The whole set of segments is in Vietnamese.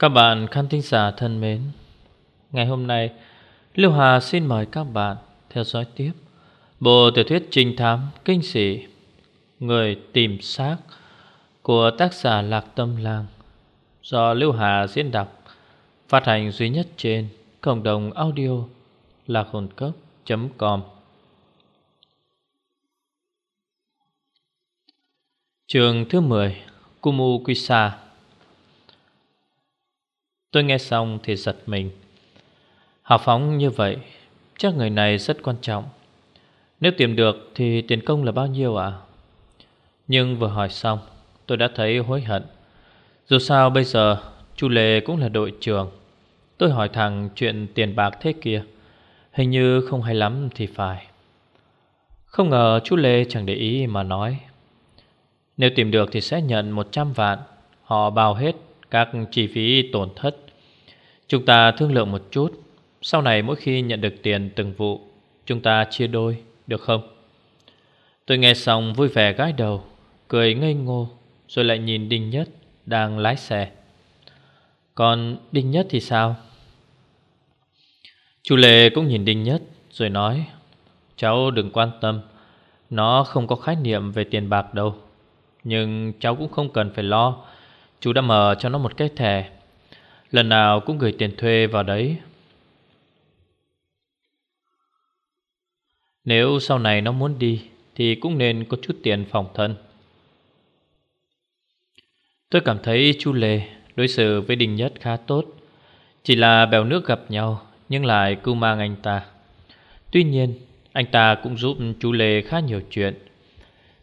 Các bạn khán thính giả thân mến, Ngày hôm nay, Lưu Hà xin mời các bạn theo dõi tiếp Bộ tiểu thuyết trinh thám kinh sĩ, Người tìm xác Của tác giả Lạc Tâm Lang, Do Lưu Hà diễn đọc, Phát hành duy nhất trên Cộng đồng audio Lạc hồn cốc.com Trường thứ 10 Kumu Quisa. Tôi nghe xong thì giật mình. Hào phóng như vậy, Chắc người này rất quan trọng. Nếu tìm được thì tiền công là bao nhiêu ạ? Nhưng vừa hỏi xong, Tôi đã thấy hối hận. Dù sao bây giờ, Chu Lê cũng là đội trưởng. Tôi hỏi thằng chuyện tiền bạc thế kia, Hình như không hay lắm thì phải. Không ngờ chú Lê chẳng để ý mà nói. Nếu tìm được thì sẽ nhận 100 vạn, Họ bao hết các chi phí tổn thất. Chúng ta thương lượng một chút, sau này mỗi khi nhận được tiền từng vụ, chúng ta chia đôi, được không? Tôi nghe xong vui vẻ gái đầu, cười ngây ngô, rồi lại nhìn Đinh Nhất đang lái xe. Còn Đinh Nhất thì sao? Chú Lê cũng nhìn Đinh Nhất rồi nói Cháu đừng quan tâm Nó không có khái niệm về tiền bạc đâu Nhưng cháu cũng không cần phải lo Chú đã mở cho nó một cái thẻ Lần nào cũng gửi tiền thuê vào đấy. Nếu sau này nó muốn đi, Thì cũng nên có chút tiền phòng thân. Tôi cảm thấy chú Lê đối xử với Đình Nhất khá tốt. Chỉ là bèo nước gặp nhau, Nhưng lại cưu mang anh ta. Tuy nhiên, anh ta cũng giúp chú Lê khá nhiều chuyện.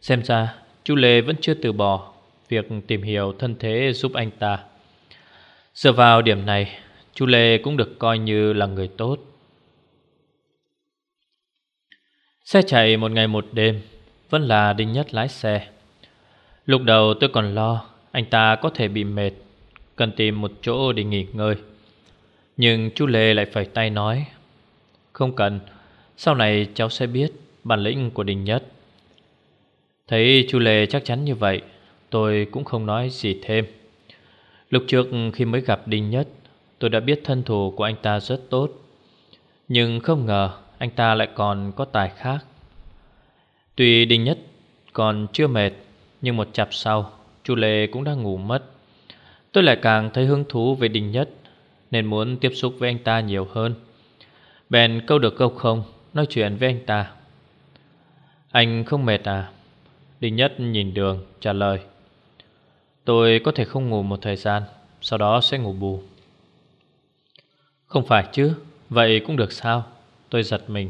Xem ra chú Lê vẫn chưa từ bỏ việc tìm hiểu thân thế giúp anh ta. Dựa vào điểm này, chú Lê cũng được coi như là người tốt. Xe chạy một ngày một đêm, vẫn là Đinh Nhất lái xe. Lúc đầu tôi còn lo anh ta có thể bị mệt, cần tìm một chỗ để nghỉ ngơi. Nhưng chú Lê lại phải tay nói Không cần Sau này cháu sẽ biết bản lĩnh của Đình Nhất Thấy chú Lê chắc chắn như vậy Tôi cũng không nói gì thêm. Lúc trước khi mới gặp Đinh Nhất, Tôi đã biết thân thủ của anh ta rất tốt. Nhưng không ngờ anh ta lại còn có tài khác. Tuy Đinh Nhất còn chưa mệt, Nhưng một chặp sau, Chu Lê cũng đã ngủ mất. Tôi lại càng thấy hứng thú về Đinh Nhất, Nên muốn tiếp xúc với anh ta nhiều hơn. Bèn câu được câu không, Nói chuyện với anh ta. Anh không mệt à? Đinh Nhất nhìn đường, trả lời. Tôi có thể không ngủ một thời gian, Sau đó sẽ ngủ bù. Không phải chứ, Vậy cũng được sao? Tôi giật mình.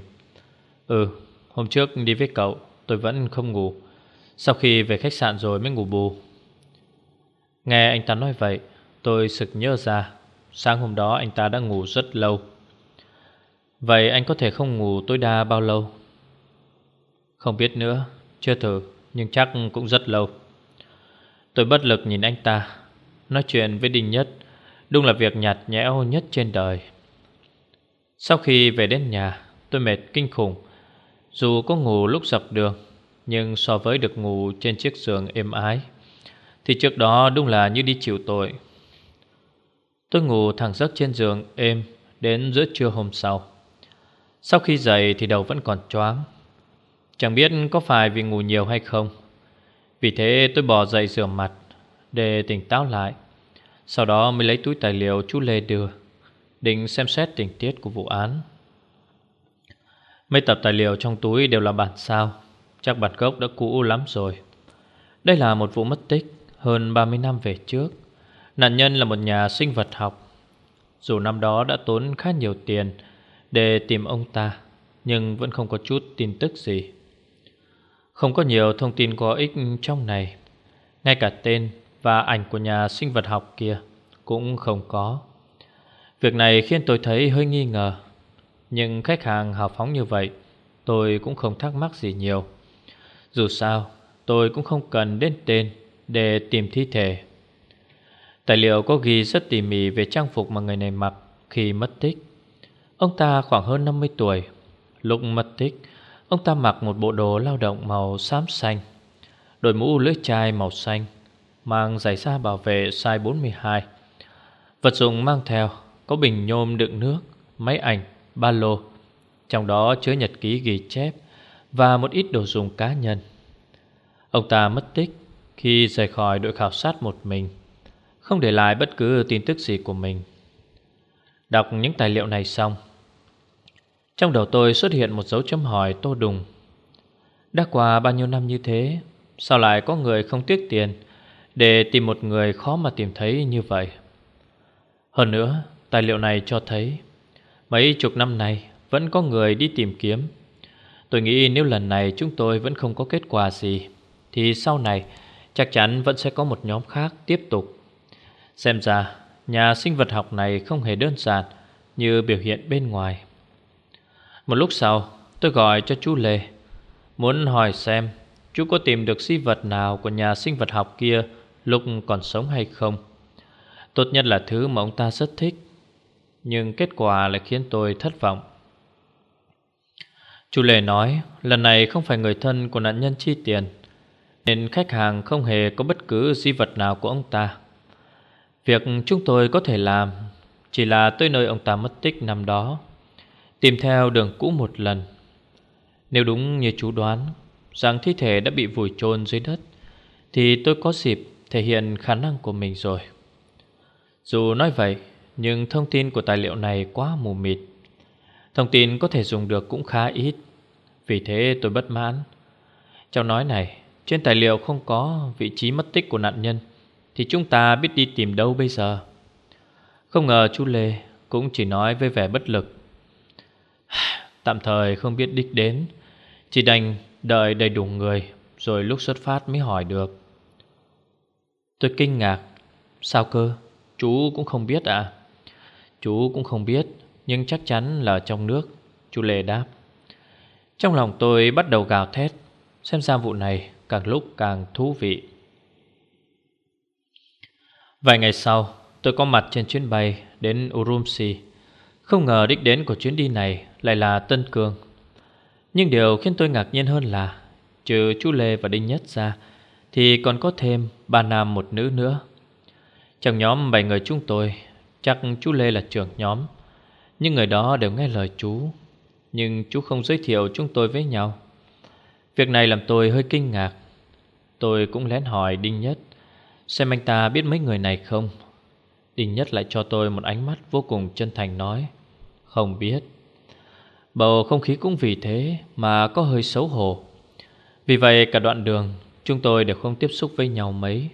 Ừ hôm trước đi với cậu, Tôi vẫn không ngủ. Sau khi về khách sạn rồi mới ngủ bù. Nghe anh ta nói vậy, Tôi sực nhớ ra, Sáng hôm đó anh ta đã ngủ rất lâu. Vậy anh có thể không ngủ tối đa bao lâu? Không biết nữa, Chưa thử, Nhưng chắc cũng rất lâu. Tôi bất lực nhìn anh ta. Nói chuyện với Đinh Nhất, Đúng là việc nhạt nhẽo nhất trên đời. Sau khi về đến nhà, Tôi mệt kinh khủng. Dù có ngủ lúc dọc đường, Nhưng so với được ngủ trên chiếc giường êm ái, Thì trước đó đúng là như đi chịu tội. Tôi ngủ thẳng giấc trên giường êm Đến giữa trưa hôm sau. Sau khi dậy thì đầu vẫn còn choáng. Chẳng biết có phải vì ngủ nhiều hay không vì thế tôi bỏ dậy rửa mặt, Để tỉnh táo lại. Sau đó mới lấy túi tài liệu chú Lê đưa, Định xem xét tình tiết của vụ án. Mấy tập tài liệu trong túi đều là bản sao, Chắc bản gốc đã cũ lắm rồi. Đây là một vụ mất tích Hơn 30 năm về trước. Nạn nhân là một nhà sinh vật học. Dù năm đó đã tốn khá nhiều tiền Để tìm ông ta, Nhưng vẫn không có chút tin tức gì không có nhiều thông tin có ích trong này. Ngay cả tên và ảnh của nhà sinh vật học kia Cũng không có. Việc này khiến tôi thấy hơi nghi ngờ. Nhưng khách hàng hào phóng như vậy, Tôi cũng không thắc mắc gì nhiều. Dù sao, Tôi cũng không cần đến tên Để tìm thi thể. Tài liệu có ghi rất tỉ mỉ Về trang phục mà người này mặc Khi mất tích. Ông ta khoảng hơn 50 tuổi. Lúc mất tích Ông ta mặc một bộ đồ lao động màu xám xanh Đội mũ lưỡi chai màu xanh Mang giày da bảo vệ size 42 Vật dụng mang theo có bình nhôm đựng nước, máy ảnh, ba lô Trong đó chứa nhật ký ghi chép và một ít đồ dùng cá nhân. Ông ta mất tích khi rời khỏi đội khảo sát một mình Không để lại bất cứ tin tức gì của mình. Đọc những tài liệu này xong trong đầu tôi xuất hiện một dấu chấm hỏi tô đùng. Đã qua bao nhiêu năm như thế, Sao lại có người không tiếc tiền Để tìm một người khó mà tìm thấy như vậy? Hơn nữa, Tài liệu này cho thấy Mấy chục năm nay Vẫn có người đi tìm kiếm. Tôi nghĩ nếu lần này chúng tôi vẫn không có kết quả gì, Thì sau này Chắc chắn vẫn sẽ có một nhóm khác tiếp tục. Xem ra, Nhà sinh vật học này không hề đơn giản Như biểu hiện bên ngoài. Một lúc sau, Tôi gọi cho chú Lê, Muốn hỏi xem Chú có tìm được di vật nào của nhà sinh vật học kia Lúc còn sống hay không. Tốt nhất là thứ mà ông ta rất thích, Nhưng kết quả lại khiến tôi thất vọng. Chú Lê nói, Lần này không phải người thân của nạn nhân chi tiền, Nên khách hàng không hề có bất cứ di vật nào của ông ta. Việc chúng tôi có thể làm Chỉ là tới nơi ông ta mất tích năm đó. Tìm theo đường cũ một lần. Nếu đúng như chú đoán, Rằng thi thể đã bị vùi chôn dưới đất, Thì tôi có dịp thể hiện khả năng của mình rồi. Dù nói vậy, Nhưng thông tin của tài liệu này quá mù mịt. Thông tin có thể dùng được cũng khá ít. Vì thế tôi bất mãn. Trong nói này, Trên tài liệu không có vị trí mất tích của nạn nhân, Thì chúng ta biết đi tìm đâu bây giờ? Không ngờ chú Lê Cũng chỉ nói với vẻ bất lực. Tạm thời không biết đích đến. Chỉ đành đợi đầy đủ người, Rồi lúc xuất phát mới hỏi được. Tôi kinh ngạc. Sao cơ? Chú cũng không biết à Chú cũng không biết, Nhưng chắc chắn là trong nước, Chú Lê đáp. Trong lòng tôi bắt đầu gào thét. Xem ra vụ này càng lúc càng thú vị. Vài ngày sau, Tôi có mặt trên chuyến bay đến Urumqi. Không ngờ đích đến của chuyến đi này lại là Tân cường. Nhưng điều khiến tôi ngạc nhiên hơn là, Trừ chú Lê và Đinh Nhất ra, Thì còn có thêm ba nam một nữ nữa. Trong nhóm bảy người chúng tôi, Chắc chú Lê là trưởng nhóm, Nhưng người đó đều nghe lời chú, Nhưng chú không giới thiệu chúng tôi với nhau. Việc này làm tôi hơi kinh ngạc. Tôi cũng lén hỏi Đinh Nhất, Xem anh ta biết mấy người này không? Đinh Nhất lại cho tôi một ánh mắt vô cùng chân thành nói, Không biết. Bầu không khí cũng vì thế mà có hơi xấu hổ. Vì vậy, cả đoạn đường, Chúng tôi đều không tiếp xúc với nhau mấy.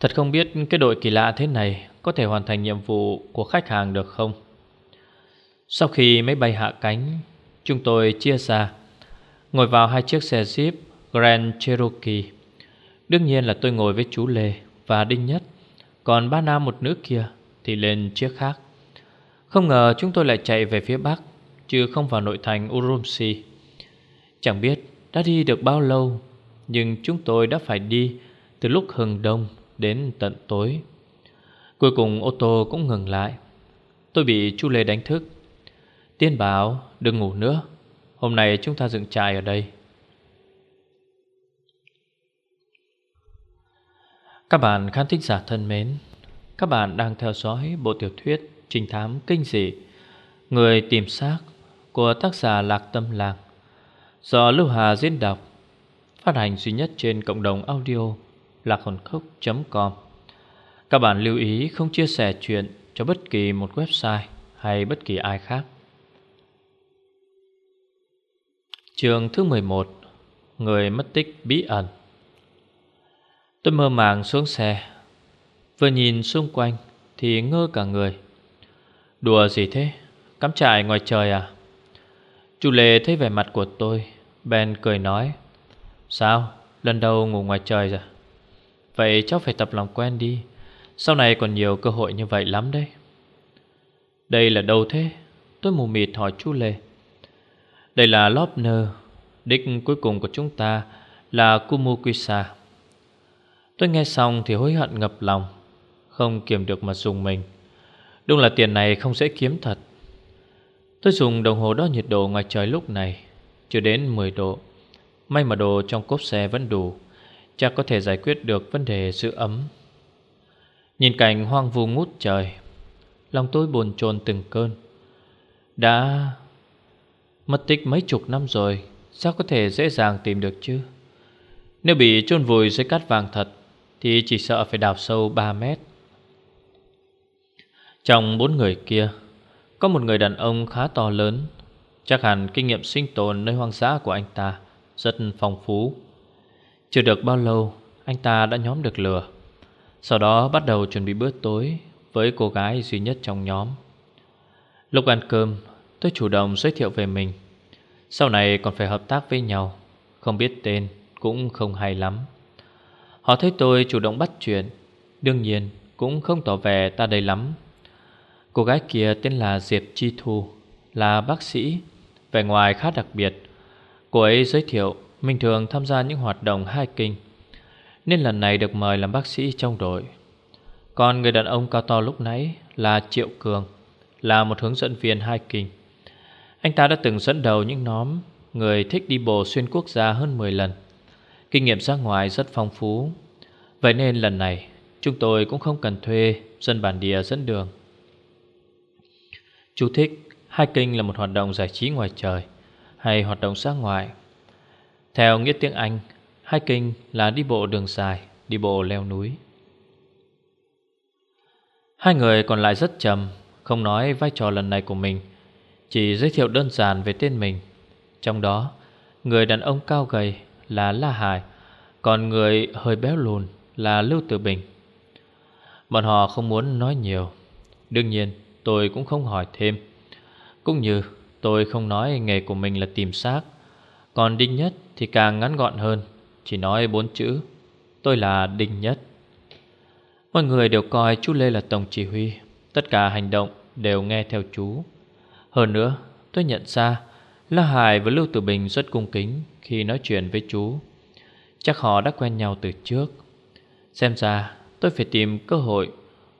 Thật không biết cái đội kỳ lạ thế này Có thể hoàn thành nhiệm vụ của khách hàng được không? Sau khi máy bay hạ cánh, Chúng tôi chia ra Ngồi vào hai chiếc xe Jeep Grand Cherokee. Đương nhiên là tôi ngồi với chú Lê và Đinh Nhất, Còn ba nam một nữ kia thì lên chiếc khác. Không ngờ chúng tôi lại chạy về phía Bắc. Chứ không vào nội thành Urumqi. Chẳng biết đã đi được bao lâu, Nhưng chúng tôi đã phải đi Từ lúc hừng đông đến tận tối. Cuối cùng ô tô cũng ngừng lại. Tôi bị chú Lê đánh thức. Tiên bảo, đừng ngủ nữa, Hôm nay chúng ta dựng trại ở đây. Các bạn khán thính giả thân mến, Các bạn đang theo dõi bộ tiểu thuyết Trình thám kinh dị, Người tìm xác của tác giả Lạc Tâm Lạc. Do Lưu Hà diễn đọc, Phát hành duy nhất trên cộng đồng audio lạc hồn khúc.com Các bạn lưu ý không chia sẻ chuyện cho bất kỳ một website hay bất kỳ ai khác. Trường thứ 11 Người mất tích bí ẩn. Tôi mơ màng xuống xe, Vừa nhìn xung quanh Thì ngơ cả người. Đùa gì thế? Cắm trại ngoài trời à? Chú Lê thấy vẻ mặt của tôi Ben cười nói, Sao? Lần đầu ngủ ngoài trời rồi. Vậy cháu phải tập lòng quen đi. Sau này còn nhiều cơ hội như vậy lắm đấy. Đây là đâu thế? Tôi mù mịt hỏi chú Lê. Đây là Lobner, Đích cuối cùng của chúng ta Là Kumukwisa Tôi nghe xong thì hối hận ngập lòng, Không kiềm được mà dùng mình. Đúng là tiền này không dễ kiếm thật. Tôi dùng đồng hồ đo nhiệt độ ngoài trời lúc này, Chưa đến 10 độ. May mà đồ trong cốp xe vẫn đủ, Chắc có thể giải quyết được vấn đề giữ ấm. Nhìn cảnh hoang vu ngút trời, Lòng tôi buồn chồn từng cơn. Đã mất tích mấy chục năm rồi, Sao có thể dễ dàng tìm được chứ? Nếu bị chôn vùi dưới cát vàng thật, Thì chỉ sợ phải đào sâu 3 mét. Trong bốn người kia có một người đàn ông khá to lớn. Chắc hẳn kinh nghiệm sinh tồn nơi hoang dã của anh ta Rất phong phú. Chưa được bao lâu, Anh ta đã nhóm được lửa. Sau đó bắt đầu chuẩn bị bữa tối Với cô gái duy nhất trong nhóm. Lúc ăn cơm, Tôi chủ động giới thiệu về mình. Sau này còn phải hợp tác với nhau. Không biết tên cũng không hay lắm. Họ thấy tôi chủ động bắt chuyện. Đương nhiên, cũng không tỏ vẻ ta đây lắm. Cô gái kia tên là Diệp Chi Thu, Là bác sĩ, Vẻ ngoài khá đặc biệt. Cô ấy giới thiệu, Mình thường tham gia những hoạt động hai kinh Nên lần này được mời làm bác sĩ trong đội. Còn người đàn ông cao to lúc nãy Là Triệu Cường, Là một hướng dẫn viên hai kinh Anh ta đã từng dẫn đầu những nhóm Người thích đi bộ xuyên quốc gia hơn 10 lần. Kinh nghiệm ra ngoài rất phong phú. Vậy nên lần này, Chúng tôi cũng không cần thuê Dân bản địa dẫn đường. Chú thích Hiking là một hoạt động giải trí ngoài trời Hay hoạt động xã ngoại Theo nghĩa tiếng Anh Hiking là đi bộ đường dài, Đi bộ leo núi. Hai người còn lại rất trầm Không nói vai trò lần này của mình, Chỉ giới thiệu đơn giản về tên mình. Trong đó, Người đàn ông cao gầy là La Hải, Còn người hơi béo lùn là Lưu Tử Bình. Bọn họ không muốn nói nhiều. Đương nhiên tôi cũng không hỏi thêm. Cũng như tôi không nói nghề của mình là tìm xác. Còn Đinh Nhất thì càng ngắn gọn hơn, Chỉ nói bốn chữ. Tôi là Đinh Nhất. Mọi người đều coi chú Lê là tổng chỉ huy. Tất cả hành động đều nghe theo chú. Hơn nữa, tôi nhận ra La Hải và Lưu Tử Bình rất cung kính Khi nói chuyện với chú. Chắc họ đã quen nhau từ trước. Xem ra tôi phải tìm cơ hội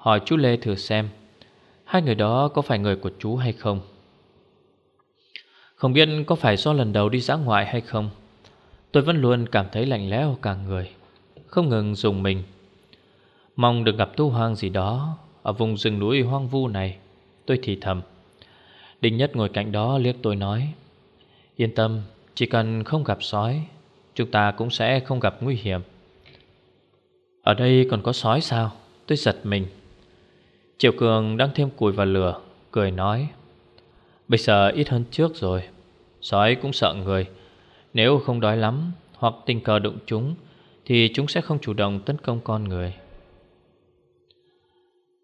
Hỏi chú Lê thử xem. Hai người đó có phải người của chú hay không? Không biết có phải do lần đầu đi dã ngoại hay không. Tôi vẫn luôn cảm thấy lạnh lẽo cả người, Không ngừng dùng mình. Mong được gặp tu hoang gì đó Ở vùng rừng núi hoang vu này, Tôi thì thầm. Đinh Nhất ngồi cạnh đó liếc tôi nói, Yên tâm, Chỉ cần không gặp sói, Chúng ta cũng sẽ không gặp nguy hiểm. Ở đây còn có sói sao? Tôi giật mình. Triệu Cường đang thêm củi vào lửa, Cười nói, Bây giờ ít hơn trước rồi. Sói cũng sợ người. Nếu không đói lắm Hoặc tình cờ đụng chúng, Thì chúng sẽ không chủ động tấn công con người.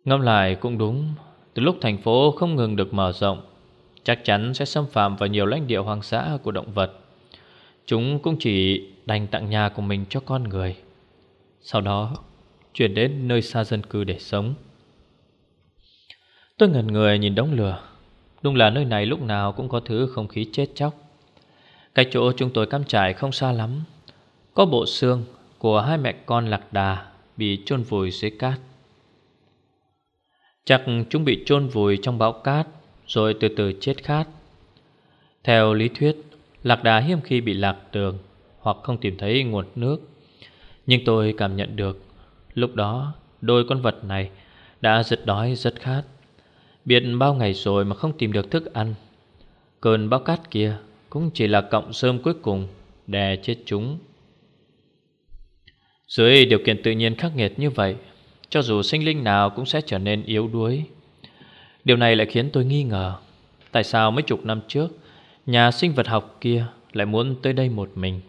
Ngâm lại cũng đúng. Từ lúc thành phố không ngừng được mở rộng, Chắc chắn sẽ xâm phạm vào nhiều lãnh địa hoang dã của động vật. Chúng cũng chỉ đành tặng nhà của mình cho con người. Sau đó, chuyển đến nơi xa dân cư để sống. Tôi ngần người nhìn đống lửa. Đúng là nơi này lúc nào cũng có thứ không khí chết chóc. Cái chỗ chúng tôi cắm trại không xa lắm. Có bộ xương của hai mẹ con lạc đà Bị chôn vùi dưới cát. Chắc chúng bị chôn vùi trong bão cát, Rồi từ từ chết khát. Theo lý thuyết, Lạc đà hiếm khi bị lạc đường Hoặc không tìm thấy nguồn nước. Nhưng tôi cảm nhận được, Lúc đó đôi con vật này Đã rất đói, rất khát. Biết bao ngày rồi mà không tìm được thức ăn. Cơn bão cát kia Cũng chỉ là cộng sơm cuối cùng Đè chết chúng. Dưới điều kiện tự nhiên khắc nghiệt như vậy, Cho dù sinh linh nào cũng sẽ trở nên yếu đuối. Điều này lại khiến tôi nghi ngờ, Tại sao mấy chục năm trước, Nhà sinh vật học kia Lại muốn tới đây một mình?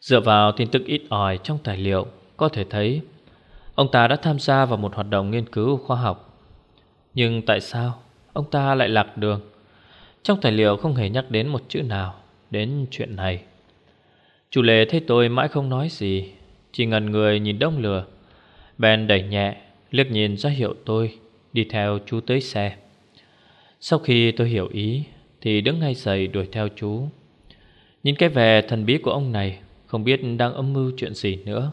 Dựa vào tin tức ít ỏi trong tài liệu, Có thể thấy, Ông ta đã tham gia vào một hoạt động nghiên cứu khoa học nhưng tại sao ông ta lại lạc đường? Trong tài liệu không hề nhắc đến một chữ nào Đến chuyện này. Chủ lệ thấy tôi mãi không nói gì, Chỉ ngần người nhìn đông lửa. Ben đẩy nhẹ, Liếc nhìn ra hiệu tôi, Đi theo chú tới xe. Sau khi tôi hiểu ý, Thì đứng ngay dậy đuổi theo chú. Nhìn cái vẻ thần bí của ông này, Không biết đang âm mưu chuyện gì nữa.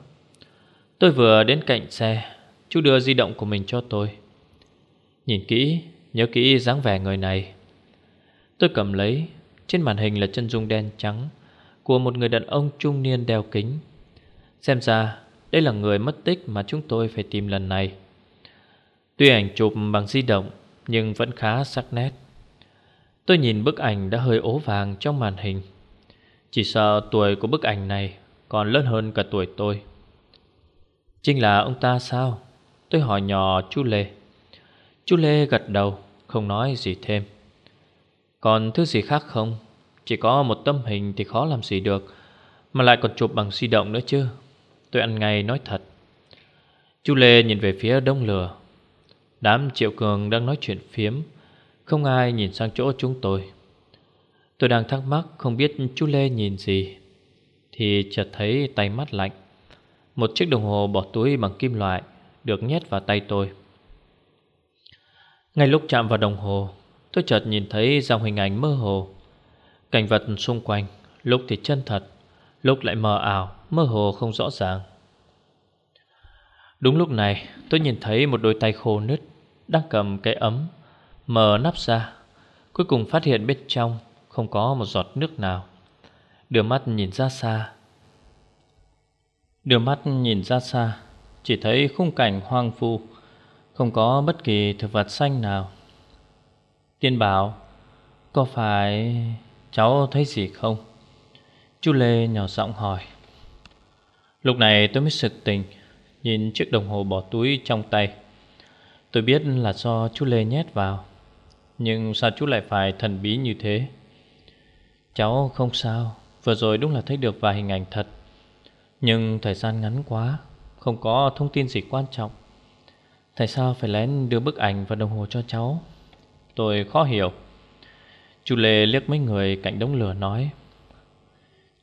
Tôi vừa đến cạnh xe, Chú đưa di động của mình cho tôi. Nhìn kỹ, nhớ kỹ dáng vẻ người này. Tôi cầm lấy Trên màn hình là chân dung đen trắng Của một người đàn ông trung niên đeo kính. Xem ra đây là người mất tích mà chúng tôi phải tìm lần này. Tuy ảnh chụp bằng di động Nhưng vẫn khá sắc nét. Tôi nhìn bức ảnh đã hơi ố vàng trong màn hình. Chỉ sợ tuổi của bức ảnh này Còn lớn hơn cả tuổi tôi. Chính là ông ta sao? Tôi hỏi nhỏ chú Lê. Chú Lê gật đầu, Không nói gì thêm. Còn thứ gì khác không? Chỉ có một tấm hình thì khó làm gì được, Mà lại còn chụp bằng di động nữa chứ. Tôi ăn ngay nói thật. Chú Lê nhìn về phía đông lửa. Đám triệu cường đang nói chuyện phiếm, Không ai nhìn sang chỗ chúng tôi. Tôi đang thắc mắc không biết chú Lê nhìn gì, Thì chợt thấy tay mắt lạnh. Một chiếc đồng hồ bỏ túi bằng kim loại Được nhét vào tay tôi. Ngay lúc chạm vào đồng hồ, Tôi chợt nhìn thấy dòng hình ảnh mơ hồ. Cảnh vật xung quanh, Lúc thì chân thật, Lúc lại mờ ảo, Mơ hồ không rõ ràng. Đúng lúc này, tôi nhìn thấy một đôi tay khô nứt Đang cầm cái ấm Mở nắp ra, Cuối cùng phát hiện bên trong Không có một giọt nước nào. Đưa mắt nhìn ra xa. Đưa mắt nhìn ra xa, Chỉ thấy khung cảnh hoang vu không có bất kỳ thực vật xanh nào. Tiên bảo, Có phải cháu thấy gì không? Chú Lê nhỏ giọng hỏi. Lúc này tôi mới sực tỉnh, Nhìn chiếc đồng hồ bỏ túi trong tay. Tôi biết là do chú Lê nhét vào, Nhưng sao chú lại phải thần bí như thế? Cháu không sao, Vừa rồi đúng là thấy được vài hình ảnh thật. Nhưng thời gian ngắn quá, Không có thông tin gì quan trọng. Tại sao phải lén đưa bức ảnh và đồng hồ cho cháu? Tôi khó hiểu. Chú Lê liếc mấy người cạnh đống lửa nói,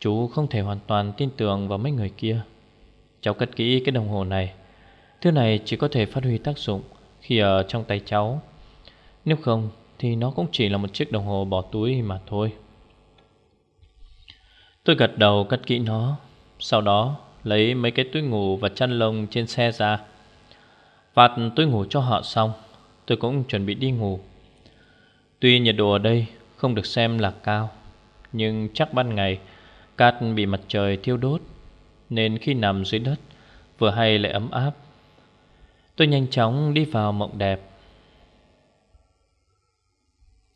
Chú không thể hoàn toàn tin tưởng vào mấy người kia. Cháu cất kỹ cái đồng hồ này. Thứ này chỉ có thể phát huy tác dụng Khi ở trong tay cháu. Nếu không thì nó cũng chỉ là một chiếc đồng hồ bỏ túi mà thôi. Tôi gật đầu cất kỹ nó, Sau đó lấy mấy cái túi ngủ và chăn lông trên xe ra. Phạt tôi ngủ cho họ xong, Tôi cũng chuẩn bị đi ngủ. Tuy nhiệt độ ở đây không được xem là cao, Nhưng chắc ban ngày Cát bị mặt trời thiêu đốt, nên khi nằm dưới đất Vừa hay lại ấm áp. Tôi nhanh chóng đi vào mộng đẹp